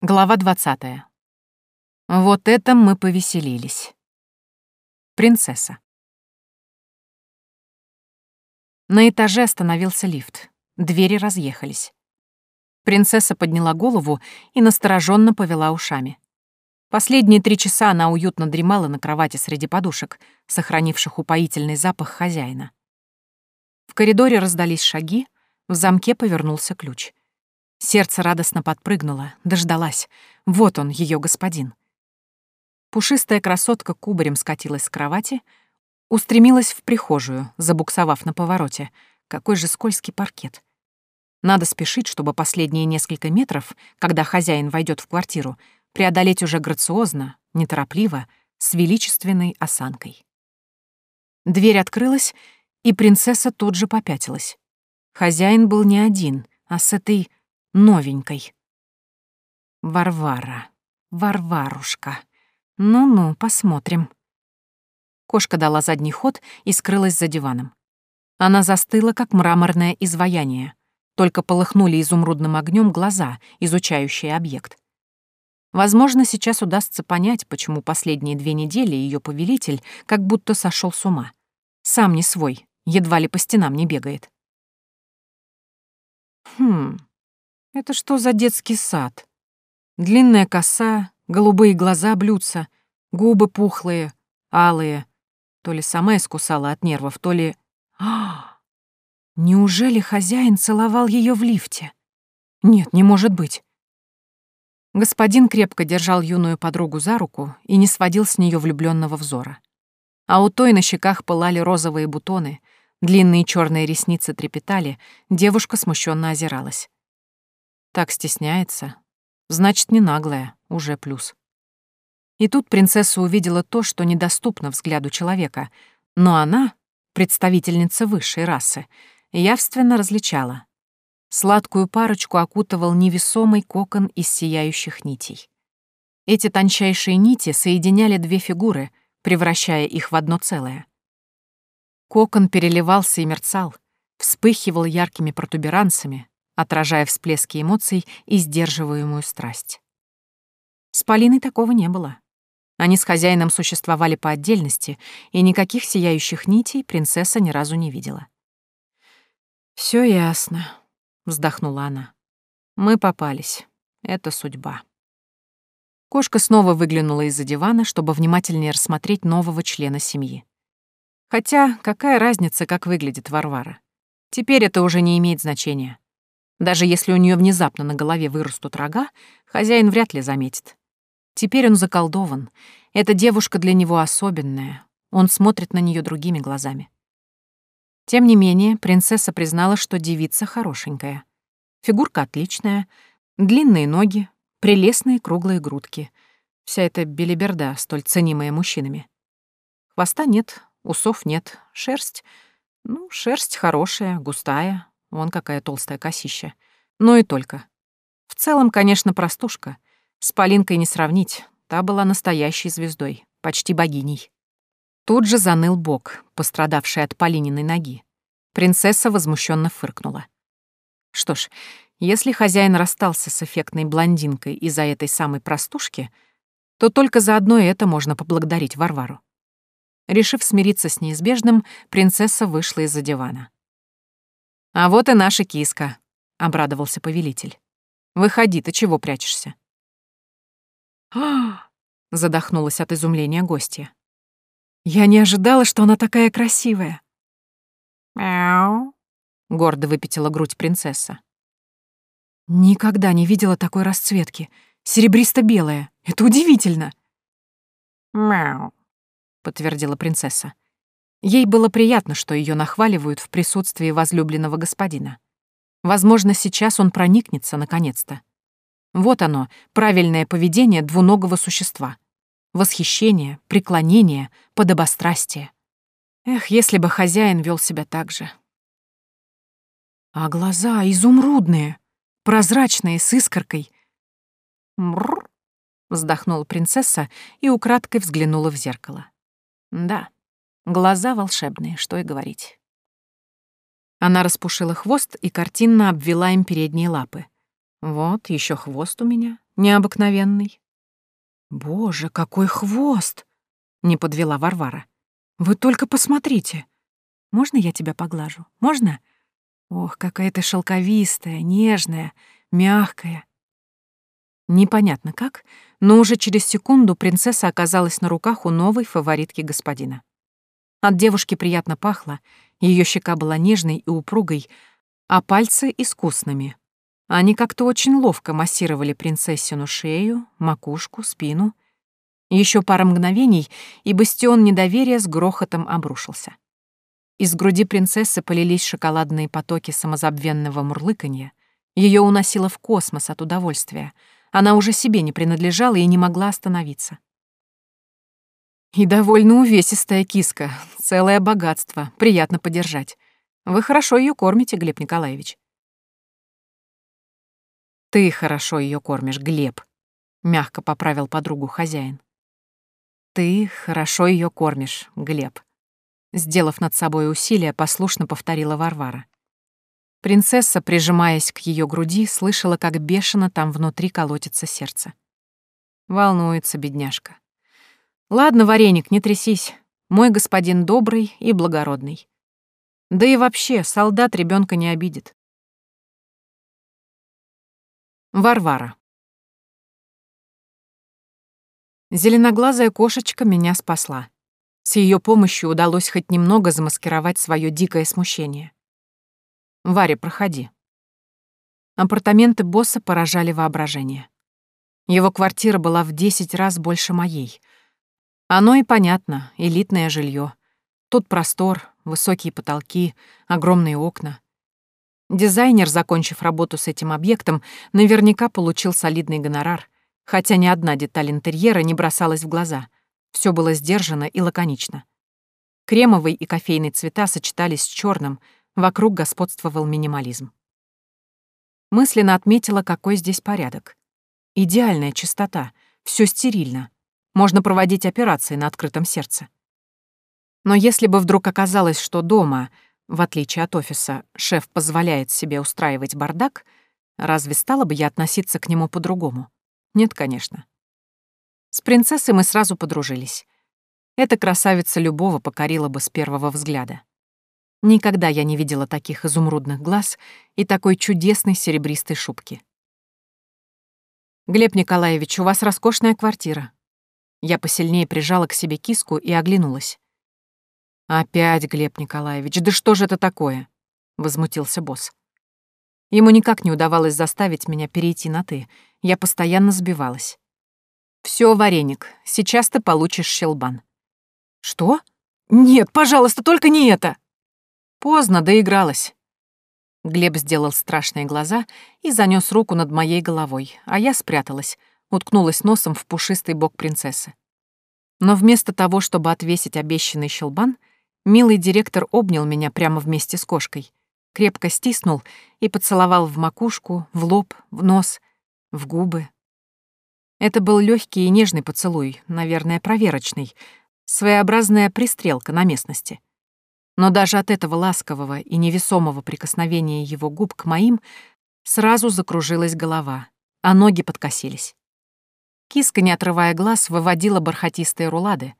Глава 20. Вот это мы повеселились. Принцесса. На этаже остановился лифт. Двери разъехались. Принцесса подняла голову и настороженно повела ушами. Последние три часа она уютно дремала на кровати среди подушек, сохранивших упоительный запах хозяина. В коридоре раздались шаги, в замке повернулся ключ. Сердце радостно подпрыгнуло, дождалась. Вот он, ее господин. Пушистая красотка кубарем скатилась с кровати, устремилась в прихожую, забуксовав на повороте. Какой же скользкий паркет. Надо спешить, чтобы последние несколько метров, когда хозяин войдет в квартиру, преодолеть уже грациозно, неторопливо, с величественной осанкой. Дверь открылась, и принцесса тут же попятилась. Хозяин был не один, а с этой новенькой. Варвара, Варварушка. Ну-ну, посмотрим. Кошка дала задний ход и скрылась за диваном. Она застыла, как мраморное изваяние. Только полыхнули изумрудным огнем глаза, изучающие объект. Возможно, сейчас удастся понять, почему последние две недели ее повелитель как будто сошел с ума. Сам не свой, едва ли по стенам не бегает. Хм, это что за детский сад? Длинная коса, голубые глаза блюдца, губы пухлые, алые. То ли сама искусала от нервов, то ли... А, неужели хозяин целовал ее в лифте? Нет, не может быть. Господин крепко держал юную подругу за руку и не сводил с нее влюбленного взора. А у той на щеках пылали розовые бутоны, длинные черные ресницы трепетали, девушка смущенно озиралась. Так стесняется. Значит, не наглая, уже плюс. И тут принцесса увидела то, что недоступно взгляду человека, но она, представительница высшей расы, явственно различала. Сладкую парочку окутывал невесомый кокон из сияющих нитей. Эти тончайшие нити соединяли две фигуры, превращая их в одно целое. Кокон переливался и мерцал, вспыхивал яркими протуберанцами, отражая всплески эмоций и сдерживаемую страсть. С Полиной такого не было. Они с хозяином существовали по отдельности, и никаких сияющих нитей принцесса ни разу не видела. Все ясно», — вздохнула она. «Мы попались. Это судьба». Кошка снова выглянула из-за дивана, чтобы внимательнее рассмотреть нового члена семьи. Хотя какая разница, как выглядит Варвара? Теперь это уже не имеет значения. Даже если у нее внезапно на голове вырастут рога, хозяин вряд ли заметит. Теперь он заколдован. Эта девушка для него особенная. Он смотрит на нее другими глазами. Тем не менее, принцесса признала, что девица хорошенькая. Фигурка отличная, длинные ноги, прелестные круглые грудки. Вся эта белиберда, столь ценимая мужчинами. Хвоста нет, усов нет, шерсть... Ну, шерсть хорошая, густая, Вон какая толстая косища. Ну и только. В целом, конечно, простушка. С Полинкой не сравнить. Та была настоящей звездой, почти богиней. Тут же заныл бок, пострадавший от Полининой ноги. Принцесса возмущенно фыркнула. Что ж, если хозяин расстался с эффектной блондинкой из-за этой самой простушки, то только за одно это можно поблагодарить Варвару. Решив смириться с неизбежным, принцесса вышла из-за дивана. «А вот и наша киска», — обрадовался повелитель. «Выходи, ты чего прячешься?» Задохнулась от изумления гостья. «Я не ожидала, что она такая красивая». «Мяу», — гордо выпятила грудь принцесса. «Никогда не видела такой расцветки. Серебристо-белая. Это удивительно!» «Мяу», — подтвердила принцесса. Ей было приятно, что ее нахваливают в присутствии возлюбленного господина. Возможно, сейчас он проникнется наконец-то. Вот оно, правильное поведение двуногого существа. Восхищение, преклонение, подобострастие. Эх, если бы хозяин вел себя так же. А глаза изумрудные, прозрачные, с искоркой. «Мррр», — вздохнула принцесса и украдкой взглянула в зеркало. Да, Глаза волшебные, что и говорить. Она распушила хвост и картинно обвела им передние лапы. Вот, еще хвост у меня. необыкновенный. Боже, какой хвост! Не подвела Варвара. Вы только посмотрите. Можно я тебя поглажу? Можно? Ох, какая ты шелковистая, нежная, мягкая. Непонятно как, но уже через секунду принцесса оказалась на руках у новой фаворитки господина. От девушки приятно пахло, ее щека была нежной и упругой, а пальцы — искусными. Они как-то очень ловко массировали принцессину шею, макушку, спину. Еще пара мгновений, и бастион недоверия с грохотом обрушился. Из груди принцессы полились шоколадные потоки самозабвенного мурлыканья. Ее уносило в космос от удовольствия. Она уже себе не принадлежала и не могла остановиться. И довольно увесистая киска, целое богатство, приятно подержать. Вы хорошо ее кормите, Глеб Николаевич. Ты хорошо ее кормишь, Глеб, мягко поправил подругу хозяин. Ты хорошо ее кормишь, Глеб. Сделав над собой усилие, послушно повторила Варвара. Принцесса, прижимаясь к ее груди, слышала, как бешено там внутри колотится сердце. Волнуется бедняжка. Ладно, вареник, не трясись. Мой господин добрый и благородный. Да и вообще, солдат ребенка не обидит. Варвара. Зеленоглазая кошечка меня спасла. С ее помощью удалось хоть немного замаскировать свое дикое смущение. «Варя, проходи». Апартаменты босса поражали воображение. Его квартира была в десять раз больше моей. Оно и понятно, элитное жилье. Тут простор, высокие потолки, огромные окна. Дизайнер, закончив работу с этим объектом, наверняка получил солидный гонорар, хотя ни одна деталь интерьера не бросалась в глаза — все было сдержанно и лаконично. Кремовый и кофейный цвета сочетались с черным, вокруг господствовал минимализм. Мысленно отметила, какой здесь порядок. Идеальная чистота, все стерильно. Можно проводить операции на открытом сердце. Но если бы вдруг оказалось, что дома, в отличие от офиса, шеф позволяет себе устраивать бардак, разве стала бы я относиться к нему по-другому? Нет, конечно. С принцессой мы сразу подружились. Эта красавица любого покорила бы с первого взгляда. Никогда я не видела таких изумрудных глаз и такой чудесной серебристой шубки. «Глеб Николаевич, у вас роскошная квартира». Я посильнее прижала к себе киску и оглянулась. «Опять, Глеб Николаевич, да что же это такое?» — возмутился босс. Ему никак не удавалось заставить меня перейти на «ты». Я постоянно сбивалась. Все, вареник, сейчас ты получишь щелбан. Что? Нет, пожалуйста, только не это. Поздно доигралась. Глеб сделал страшные глаза и занёс руку над моей головой, а я спряталась, уткнулась носом в пушистый бок принцессы. Но вместо того, чтобы отвесить обещанный щелбан, милый директор обнял меня прямо вместе с кошкой, крепко стиснул и поцеловал в макушку, в лоб, в нос, в губы, это был легкий и нежный поцелуй, наверное, проверочный, своеобразная пристрелка на местности. Но даже от этого ласкового и невесомого прикосновения его губ к моим сразу закружилась голова, а ноги подкосились. Киска, не отрывая глаз, выводила бархатистые рулады.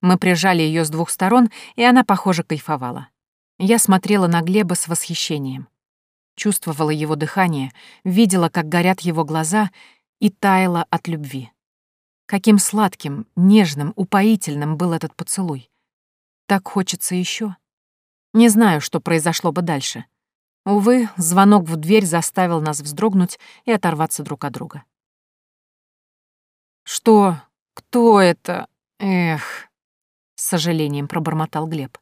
Мы прижали ее с двух сторон, и она, похоже, кайфовала. Я смотрела на Глеба с восхищением. Чувствовала его дыхание, видела, как горят его глаза и таяла от любви. Каким сладким, нежным, упоительным был этот поцелуй. Так хочется еще. Не знаю, что произошло бы дальше. Увы, звонок в дверь заставил нас вздрогнуть и оторваться друг от друга. «Что? Кто это? Эх!» — с сожалением пробормотал Глеб.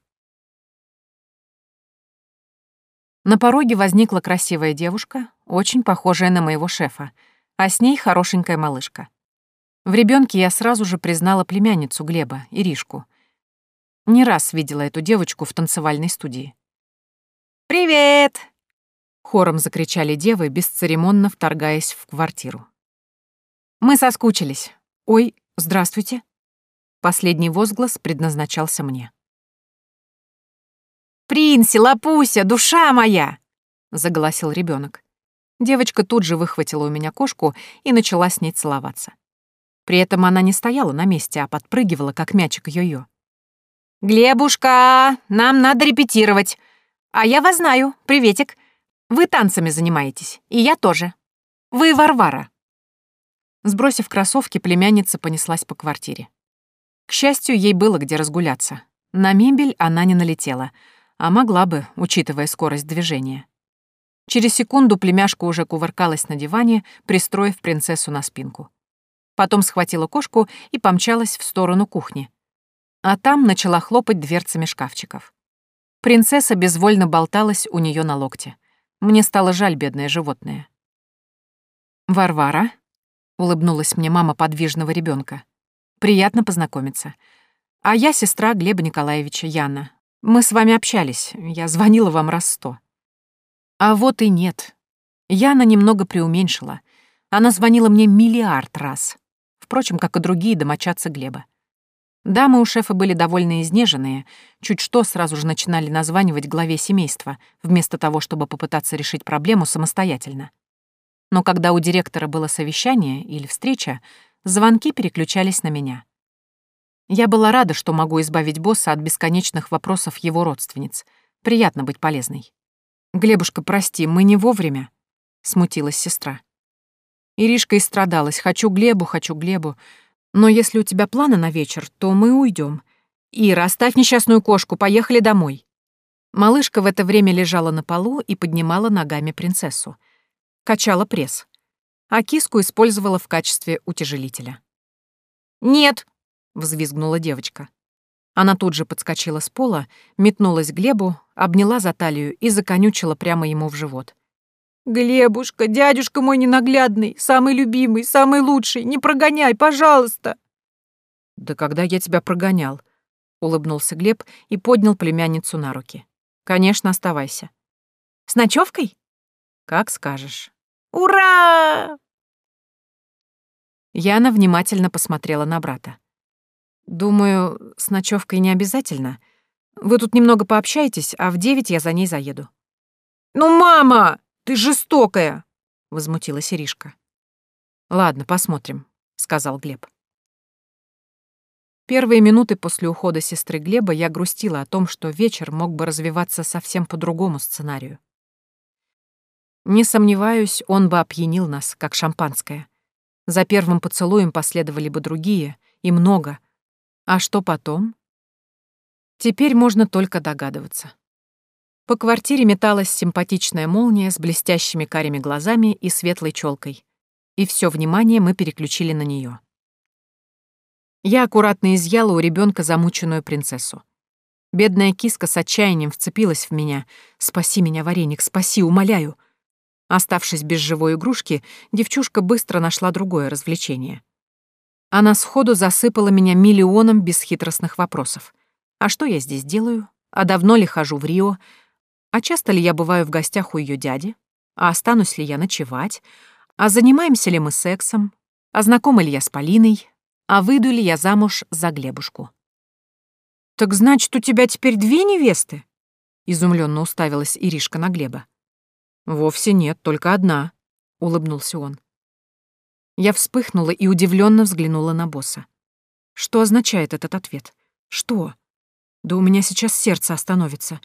На пороге возникла красивая девушка, очень похожая на моего шефа — а с ней хорошенькая малышка. В ребенке я сразу же признала племянницу Глеба, Иришку. Не раз видела эту девочку в танцевальной студии. «Привет!» — хором закричали девы, бесцеремонно вторгаясь в квартиру. «Мы соскучились. Ой, здравствуйте!» Последний возглас предназначался мне. «Принси, лапуся, душа моя!» — заголосил ребенок. Девочка тут же выхватила у меня кошку и начала с ней целоваться. При этом она не стояла на месте, а подпрыгивала, как мячик йо-йо. «Глебушка, нам надо репетировать. А я вас знаю. Приветик. Вы танцами занимаетесь, и я тоже. Вы Варвара». Сбросив кроссовки, племянница понеслась по квартире. К счастью, ей было где разгуляться. На мебель она не налетела, а могла бы, учитывая скорость движения. Через секунду племяшка уже кувыркалась на диване, пристроив принцессу на спинку. Потом схватила кошку и помчалась в сторону кухни. А там начала хлопать дверцами шкафчиков. Принцесса безвольно болталась у нее на локте. Мне стало жаль бедное животное. «Варвара», — улыбнулась мне мама подвижного ребенка. «Приятно познакомиться. А я сестра Глеба Николаевича, Яна. Мы с вами общались, я звонила вам раз сто». А вот и нет. Яна немного преуменьшила. Она звонила мне миллиард раз. Впрочем, как и другие домочадцы Глеба. Дамы у шефа были довольно изнеженные, чуть что сразу же начинали названивать главе семейства, вместо того, чтобы попытаться решить проблему самостоятельно. Но когда у директора было совещание или встреча, звонки переключались на меня. Я была рада, что могу избавить босса от бесконечных вопросов его родственниц. Приятно быть полезной. «Глебушка, прости, мы не вовремя», — смутилась сестра. Иришка истрадалась. «Хочу Глебу, хочу Глебу. Но если у тебя планы на вечер, то мы уйдем. Ира, оставь несчастную кошку, поехали домой». Малышка в это время лежала на полу и поднимала ногами принцессу. Качала пресс. А киску использовала в качестве утяжелителя. «Нет!» — взвизгнула девочка. Она тут же подскочила с пола, метнулась к Глебу, обняла за талию и законючила прямо ему в живот. «Глебушка, дядюшка мой ненаглядный, самый любимый, самый лучший, не прогоняй, пожалуйста!» «Да когда я тебя прогонял?» — улыбнулся Глеб и поднял племянницу на руки. «Конечно, оставайся». «С ночевкой?» «Как скажешь». «Ура!» Яна внимательно посмотрела на брата. «Думаю, с ночевкой не обязательно. Вы тут немного пообщаетесь, а в девять я за ней заеду». «Ну, мама, ты жестокая!» — возмутилась Иришка. «Ладно, посмотрим», — сказал Глеб. Первые минуты после ухода сестры Глеба я грустила о том, что вечер мог бы развиваться совсем по другому сценарию. Не сомневаюсь, он бы опьянил нас, как шампанское. За первым поцелуем последовали бы другие, и много, а что потом? Теперь можно только догадываться. По квартире металась симпатичная молния с блестящими карими глазами и светлой челкой. И все внимание мы переключили на нее. Я аккуратно изъяла у ребенка замученную принцессу. Бедная киска с отчаянием вцепилась в меня. «Спаси меня, вареник, спаси, умоляю!» Оставшись без живой игрушки, девчушка быстро нашла другое развлечение — она сходу засыпала меня миллионом бесхитростных вопросов. А что я здесь делаю? А давно ли хожу в Рио? А часто ли я бываю в гостях у ее дяди? А останусь ли я ночевать? А занимаемся ли мы сексом? А знакома ли я с Полиной? А выйду ли я замуж за Глебушку? «Так значит, у тебя теперь две невесты?» — изумленно уставилась Иришка на Глеба. «Вовсе нет, только одна», — улыбнулся он. Я вспыхнула и удивленно взглянула на босса. Что означает этот ответ? Что? Да у меня сейчас сердце остановится.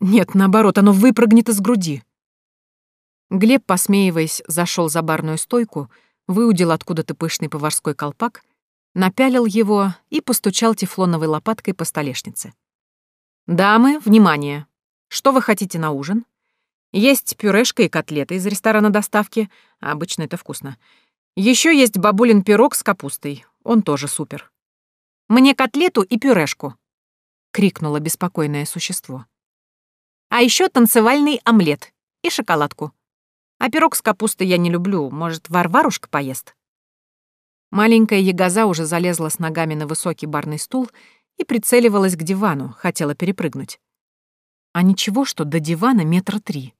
Нет, наоборот, оно выпрыгнет из груди. Глеб, посмеиваясь, зашел за барную стойку, выудил откуда-то пышный поварской колпак, напялил его и постучал тефлоновой лопаткой по столешнице. «Дамы, внимание! Что вы хотите на ужин? Есть пюрешка и котлеты из ресторана доставки. Обычно это вкусно. Еще есть бабулин пирог с капустой. Он тоже супер. Мне котлету и пюрешку, крикнуло беспокойное существо. А еще танцевальный омлет и шоколадку. А пирог с капустой я не люблю. Может, Варварушка поест? Маленькая ягоза уже залезла с ногами на высокий барный стул и прицеливалась к дивану, хотела перепрыгнуть. А ничего, что до дивана метра три.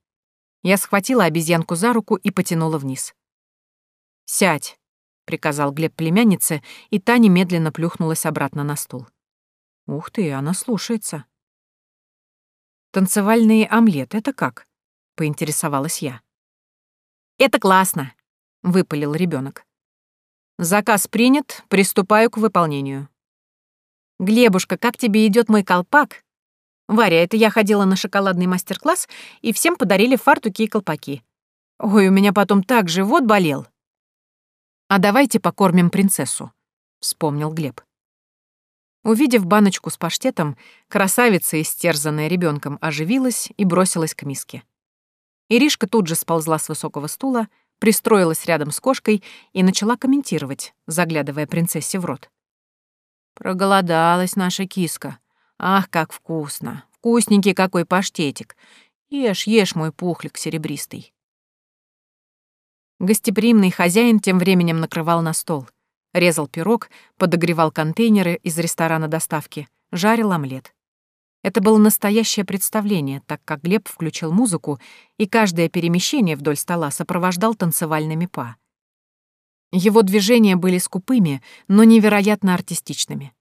Я схватила обезьянку за руку и потянула вниз. «Сядь», — приказал Глеб племяннице, и та немедленно плюхнулась обратно на стул. «Ух ты, она слушается». «Танцевальный омлет — это как?» — поинтересовалась я. Это классно!» — выпалил ребенок. «Заказ принят, приступаю к выполнению». «Глебушка, как тебе идет мой колпак?» «Варя, это я ходила на шоколадный мастер-класс, и всем подарили фартуки и колпаки. Ой, у меня потом так живот болел». «А давайте покормим принцессу», — вспомнил Глеб. Увидев баночку с паштетом, красавица, истерзанная ребенком, оживилась и бросилась к миске. Иришка тут же сползла с высокого стула, пристроилась рядом с кошкой и начала комментировать, заглядывая принцессе в рот. «Проголодалась наша киска. Ах, как вкусно! Вкусненький какой паштетик! Ешь, ешь, мой пухлик серебристый!» Гостеприимный хозяин тем временем накрывал на стол — Резал пирог, подогревал контейнеры из ресторана доставки, жарил омлет. Это было настоящее представление, так как Глеб включил музыку и каждое перемещение вдоль стола сопровождал танцевальными па. Его движения были скупыми, но невероятно артистичными.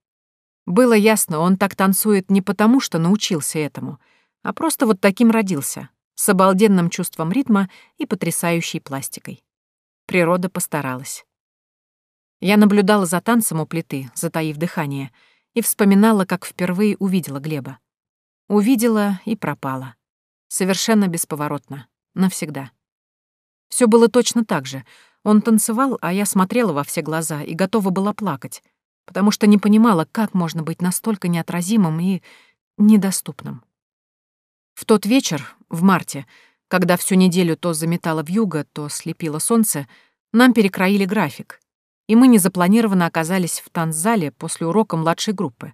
Было ясно, он так танцует не потому, что научился этому, а просто вот таким родился, с обалденным чувством ритма и потрясающей пластикой. Природа постаралась. Я наблюдала за танцем у плиты, затаив дыхание, и вспоминала, как впервые увидела Глеба. Увидела и пропала. Совершенно бесповоротно. Навсегда. Все было точно так же. Он танцевал, а я смотрела во все глаза и готова была плакать, потому что не понимала, как можно быть настолько неотразимым и недоступным. В тот вечер, в марте, когда всю неделю то заметало вьюга, то слепило солнце, нам перекроили график, и мы незапланированно оказались в танцзале после урока младшей группы.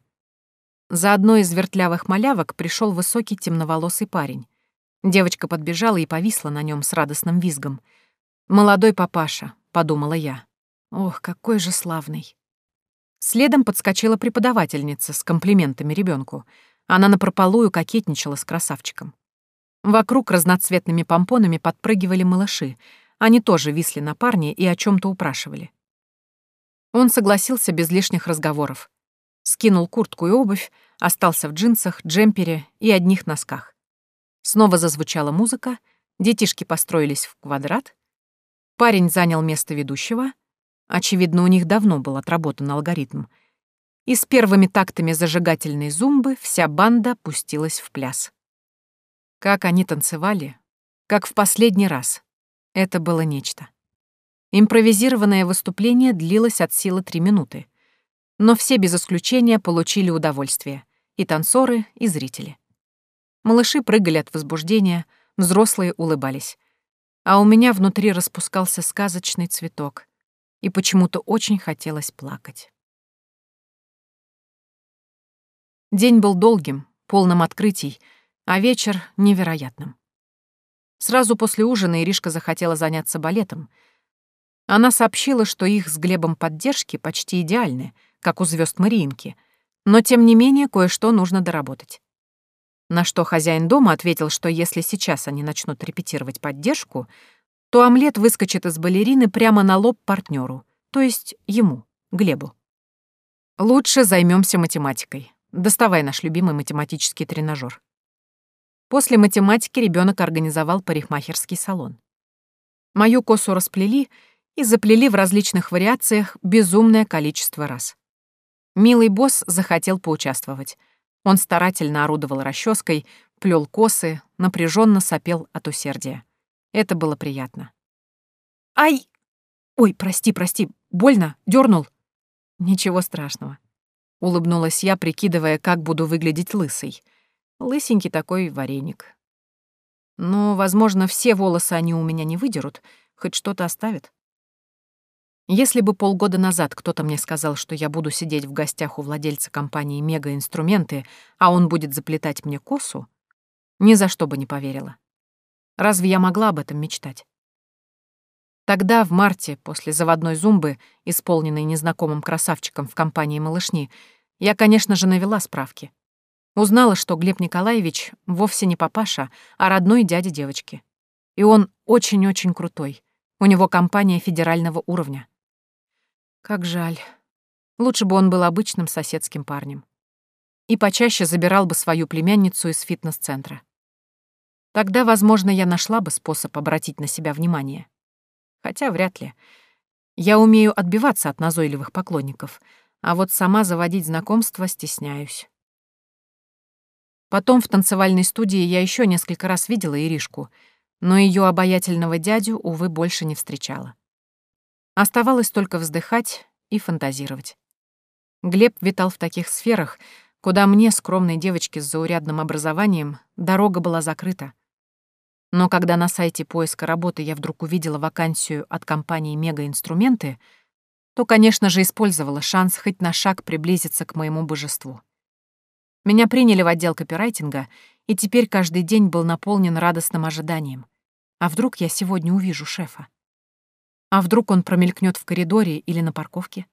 За одной из вертлявых малявок пришел высокий темноволосый парень. Девочка подбежала и повисла на нем с радостным визгом. «Молодой папаша», — подумала я. «Ох, какой же славный». Следом подскочила преподавательница с комплиментами ребенку. Она напропалую кокетничала с красавчиком. Вокруг разноцветными помпонами подпрыгивали малыши. Они тоже висли на парне и о чем то упрашивали. Он согласился без лишних разговоров. Скинул куртку и обувь, остался в джинсах, джемпере и одних носках. Снова зазвучала музыка, детишки построились в квадрат. Парень занял место ведущего. Очевидно, у них давно был отработан алгоритм. И с первыми тактами зажигательной зумбы вся банда пустилась в пляс. Как они танцевали, как в последний раз. Это было нечто. Импровизированное выступление длилось от силы три минуты. Но все без исключения получили удовольствие. И танцоры, и зрители. Малыши прыгали от возбуждения, взрослые улыбались. А у меня внутри распускался сказочный цветок. И почему-то очень хотелось плакать. День был долгим, полным открытий, а вечер — невероятным. Сразу после ужина Иришка захотела заняться балетом — она сообщила, что их с Глебом поддержки почти идеальны, как у звезд Мариинки, но тем не менее кое-что нужно доработать. На что хозяин дома ответил, что если сейчас они начнут репетировать поддержку, то омлет выскочит из балерины прямо на лоб партнеру, то есть ему, Глебу. Лучше займемся математикой. Доставай наш любимый математический тренажер. После математики ребенок организовал парикмахерский салон. Мою косу расплели, и заплели в различных вариациях безумное количество раз. Милый босс захотел поучаствовать. Он старательно орудовал расческой, плел косы, напряженно сопел от усердия. Это было приятно. «Ай! Ой, прости, прости, больно, дернул. «Ничего страшного», — улыбнулась я, прикидывая, как буду выглядеть лысой. Лысенький такой вареник. Но, возможно, все волосы они у меня не выдерут, хоть что-то оставят. Если бы полгода назад кто-то мне сказал, что я буду сидеть в гостях у владельца компании «Мега-инструменты», а он будет заплетать мне косу, ни за что бы не поверила. Разве я могла об этом мечтать? Тогда, в марте, после заводной зумбы, исполненной незнакомым красавчиком в компании «Малышни», я, конечно же, навела справки. Узнала, что Глеб Николаевич вовсе не папаша, а родной дядя девочки. И он очень-очень крутой. У него компания федерального уровня. Как жаль. Лучше бы он был обычным соседским парнем. И почаще забирал бы свою племянницу из фитнес-центра. Тогда, возможно, я нашла бы способ обратить на себя внимание. хотя вряд ли. Я умею отбиваться от назойливых поклонников, а вот сама заводить знакомства стесняюсь. Потом в танцевальной студии я еще несколько раз видела Иришку, но ее обаятельного дядю, увы, больше не встречала. Оставалось только вздыхать и фантазировать. Глеб витал в таких сферах, куда мне, скромной девочке с заурядным образованием, дорога была закрыта. Но когда на сайте поиска работы я вдруг увидела вакансию от компании «Мегаинструменты», то, конечно же, использовала шанс хоть на шаг приблизиться к моему божеству. Меня приняли в отдел копирайтинга, и теперь каждый день был наполнен радостным ожиданием. А вдруг я сегодня увижу шефа? А вдруг он промелькнет в коридоре или на парковке?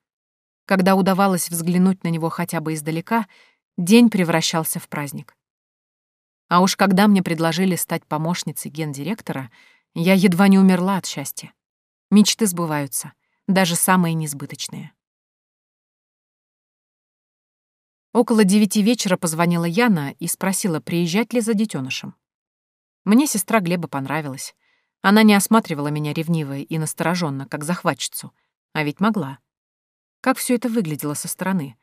Когда удавалось взглянуть на него хотя бы издалека, день превращался в праздник. А уж когда мне предложили стать помощницей гендиректора, я едва не умерла от счастья. Мечты сбываются, даже самые несбыточные. Около девяти вечера позвонила Яна и спросила, приезжать ли за детенышем. Мне сестра Глеба понравилась. Она не осматривала меня ревниво и настороженно, как захватчицу, а ведь могла. Как все это выглядело со стороны?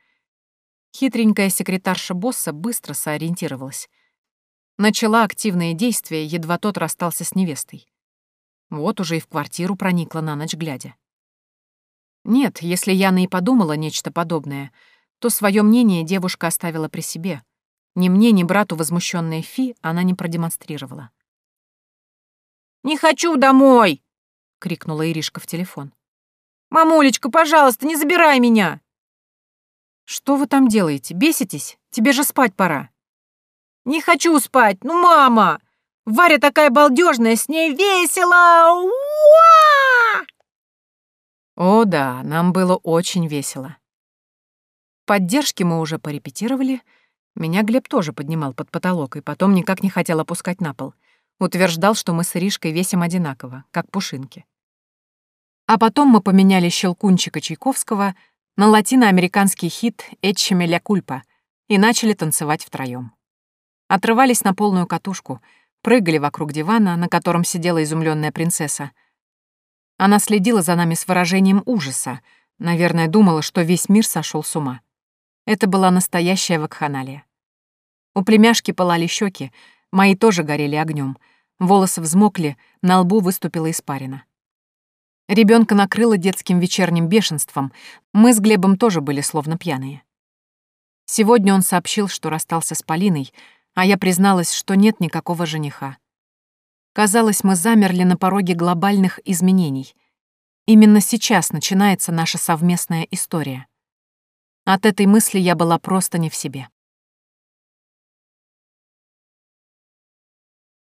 Хитренькая секретарша босса быстро сориентировалась. Начала активные действия, едва тот расстался с невестой. Вот уже и в квартиру проникла на ночь глядя. Нет, если Яна и подумала нечто подобное — то свое мнение девушка оставила при себе. Ни мне, ни брату возмущенная Фи она не продемонстрировала. «Не хочу домой!» — крикнула Иришка в телефон. «Мамулечка, пожалуйста, не забирай меня!» «Что вы там делаете? Беситесь? Тебе же спать пора!» «Не хочу спать! Ну, мама! Варя такая балдежная, с ней весело! Уа!» О да, нам было очень весело. Поддержки мы уже порепетировали. Меня Глеб тоже поднимал под потолок и потом никак не хотел опускать на пол. Утверждал, что мы с Иришкой весим одинаково, как пушинки. А потом мы поменяли Щелкунчика Чайковского на латиноамериканский хит «Эччеме ля кульпа» и начали танцевать втроём. Отрывались на полную катушку, прыгали вокруг дивана, на котором сидела изумленная принцесса. Она следила за нами с выражением ужаса, наверное, думала, что весь мир сошел с ума. Это была настоящая вакханалия. У племяшки пылали щеки, мои тоже горели огнем. Волосы взмокли, на лбу выступила испарина. Ребенка накрыло детским вечерним бешенством, мы с Глебом тоже были словно пьяные. Сегодня он сообщил, что расстался с Полиной, а я призналась, что нет никакого жениха. Казалось, мы замерли на пороге глобальных изменений. Именно сейчас начинается наша совместная история. От этой мысли я была просто не в себе.